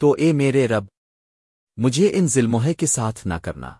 تو اے میرے رب مجھے ان ظلموہے کے ساتھ نہ کرنا۔